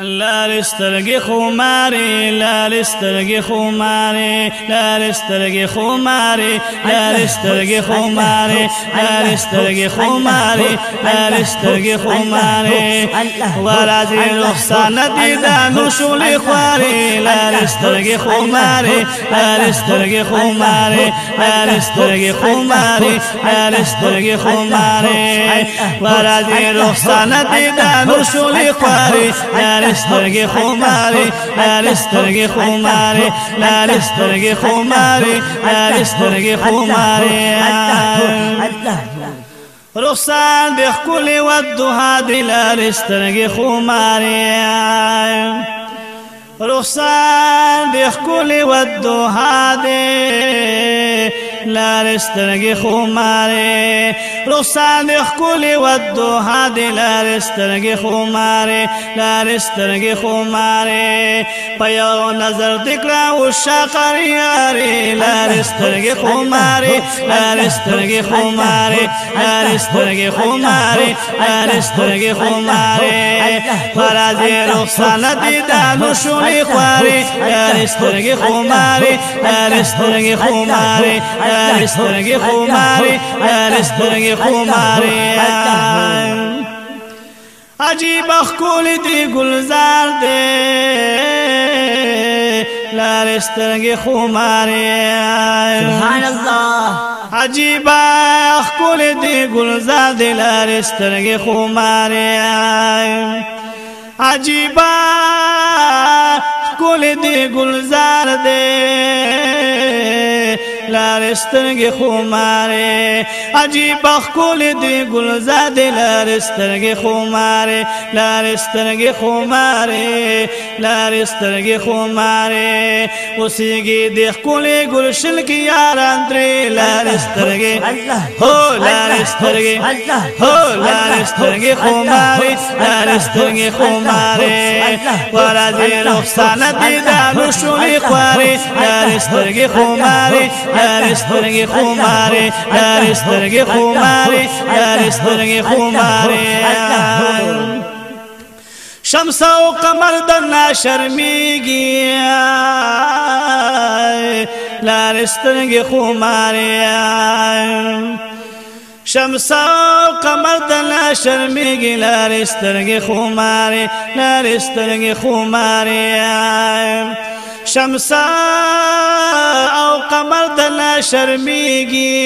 لال سترګې خمارې لال سترګې خمارې لال سترګې خمارې لال سترګې خمارې لال سترګې خمارې لال سترګې خمارې ورازي نقصان دي دا نو شولې خوارې لال سترګې خمارې لال سترګې خمارې لال لارسترګې خماري لارسترګې خماري لارسترګې خماري لارسترګې خماري رخصان د خپل ودها د لارسترګې خماري رخصان د خپل ودها د لار سترګې خو ماره رخصان خپل ود دوه د لار سترګې خو ماره لار سترګې خو ماره په یو نظر دکړه او شقر یاري لار سترګې خو ماره لار سترګې خو ماره لار سترګې خو ماره لار سترګې خو ماره فرازی رخصانه دیدن و شونی خواری در استرگی خماری در استرگی خماری در استرگی خماری در استرگی خماری. عجیب خکول دی گلزار دی لار استرگی خماری. سبحان الله عجیب خپل دی ګلزاد لار سترګې خمارې عجیب خپل دی ګلزار دی لارسترګې خمارې عجیب خپل دی ګلزاد لارسترګې خمارې لارسترګې خمارې لارسترګې خمارې اوسېږي د خپل ګلشل کې یاران درې لارسترګې هو لارسترګې هو لارسترګې خمارې لارسترګې خمارې ورځې رخصانه دې دالو شولې خوارې لارسترګې خمارې لار سترګې خمارې لار سترګې خمارې شمس أو قمر د ناشرمېږي لار سترګې خمارې شمس أو قمر د ناشرمېږي لار سترګې خمارې لار شمسا او قمر د نه شرمېږي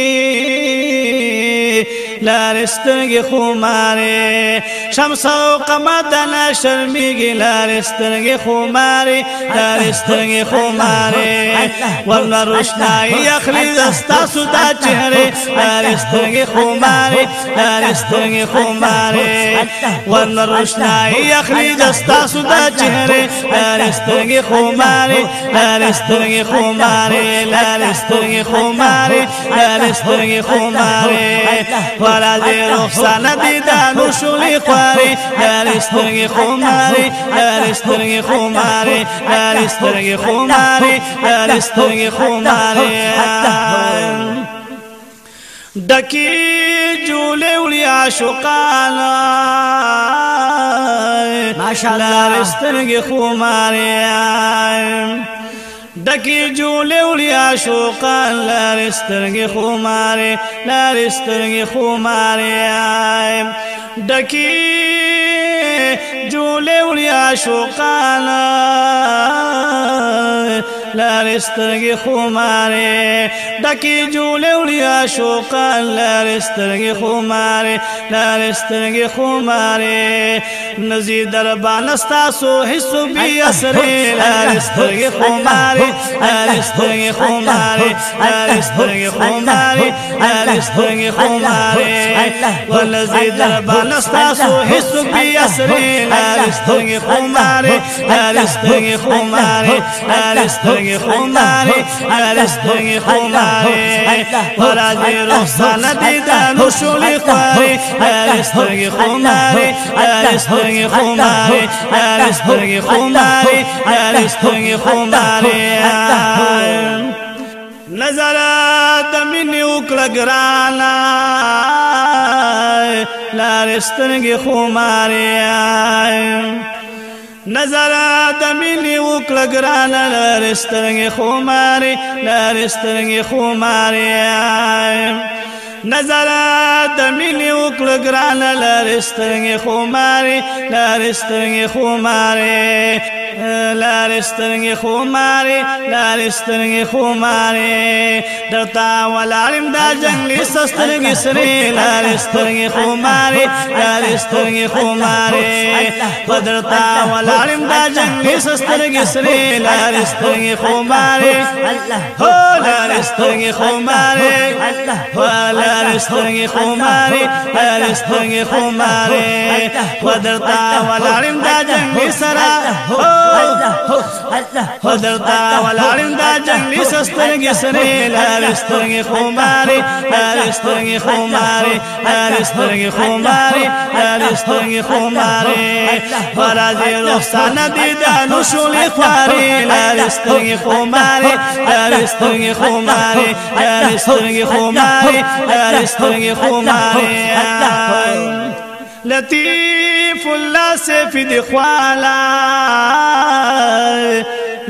لار سترګې خماره شمس أو قمر د لا شرمېږي لار سترګې خماره لار سترګې خماره ورنه روشنايي اخلي دستا سودا چهره. لار سترګې خماره لار سترګې خماره ورنه روشنايي اخلي دستا سودا چهره. لار سترګې خماره لار سترګې خماره لار سترګې خماره لار سترګې خماره ولا دې رخصانه دي د نشولې خواري لار سترګې خماره لار سترګې خماره لار سترګې خماره لار سترګې خماره دکی جولې وړي عاشقانا ماشاءالله لار سترګې خماره دکی جولی ولی عاشقان لارسترگی خماری لارسترگی خماری آئیم دکی جولی ولی عاشقان لار سترګې خماره دکی جولې وړیا شوقان لار سترګې خماره لار سترګې خماره نزي دربان استاسو حسو بي اثر لار سترګې خماره لار سترګې خماره لار سترګې خماره لار سترګې خماره ولزي دربان استاسو حسو بي اثر لار سترګې خماره لار سترګې خماره لار سترګې خماره لار سترګې خماره ورځي رخصانه دي د نشولې خواري لار سترګې خماره لار سترګې خماره لار سترګې خماره لار سترګې خماره نظر د مینې وکړه ګرانا لار سترګې خماره نظر د مینې وکړه ګرانه لارې سترګې خمارې لارې سترګې خمارې نظر د مینې وکړه ګرانه لارې سترګې خمارې لارې سترګې خمارې لارې سترګې خمارې لارې سترګې خمارې درتا ولارم دا جنگلي سترګې سرې لارې سترګې خمارې لارې سترګې خمارې بدرتا ولارم دا جنگلي سترګې سرې لارې سترګې خمارې هو لارې سترګې خمارې هر سترګې خمارې هر سترګې خمارې خدای تا ولارم دا جنگ سره هو خدرتا ولارم دا جنگلی سسترگی سری لارسترگی خماری لارسترگی خماری لارسترگی خماری لارسترگی خماری فرازی رخصان دیدانو شولی خواری لارسترگی خماری لارسترگی خماری لارسترگی خماری لارسترگی خماری لطیف الله سیف دی خوالا لار سترګې خمارې لار سترګې خمارې لطیف سیف الله سیف دی خوالا.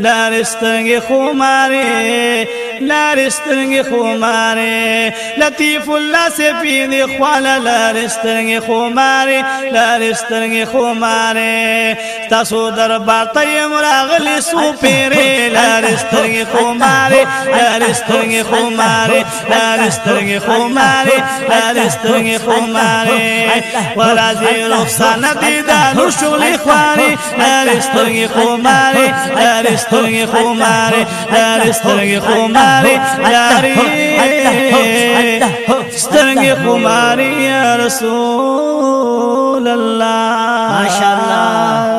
دارستنگ خماره لارسترنګ خمارې لطیف الله سفید خپل لارسترنګ خمارې لارسترنګ خمارې تاسو دربار ته مراغلی سو پیرې لارسترنګ خمارې لارسترنګ خمارې لارسترنګ خمارې لارسترنګ خمارې ورازي رخصانه دي دالو شغل خواري لارسترنګ خمارې لارسترنګ خمارې لارسترنګ خمارې لار سترګې خمارې لارې سترګې خمارې یا رسول الله. ماشاء الله.